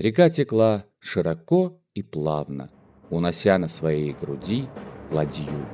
Река текла широко и плавно, унося на своей груди ладью.